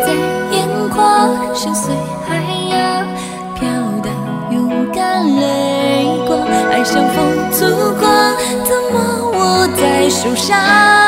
在眼眶，深邃海洋，飘荡勇敢泪光，爱像风，阻光，怎么握在手上？